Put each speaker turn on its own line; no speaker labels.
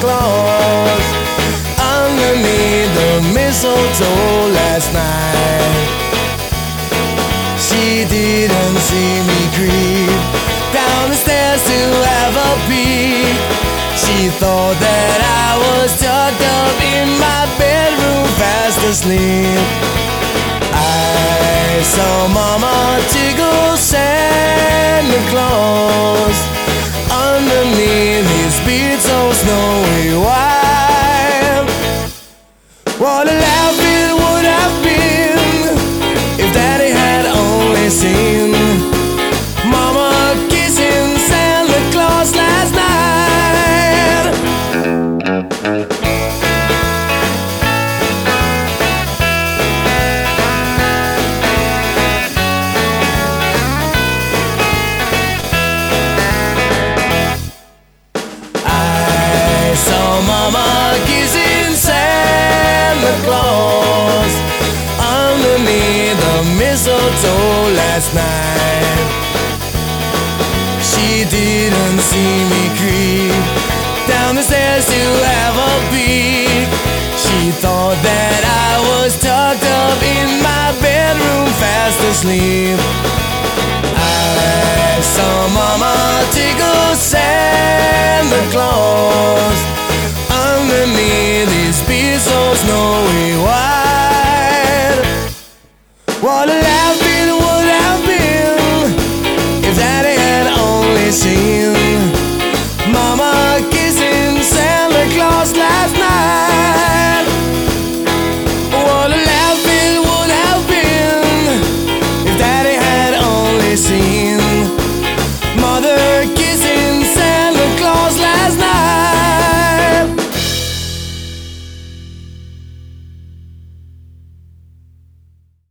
Claus underneath the mistletoe last night. She didn't see me creep down the stairs to have a peek. She thought that I was tucked up in my bedroom fast asleep. I saw Mama tickle. What a laugh it would have been if Daddy had only seen Mama kissing Santa Claus last night. I saw Mama kissing Claus underneath the mistletoe last night. She didn't see me creep down the stairs to have a peek. She thought that I was tucked up in my bedroom fast asleep. I saw Mama tickle Santa Claus underneath his beard so snowy white.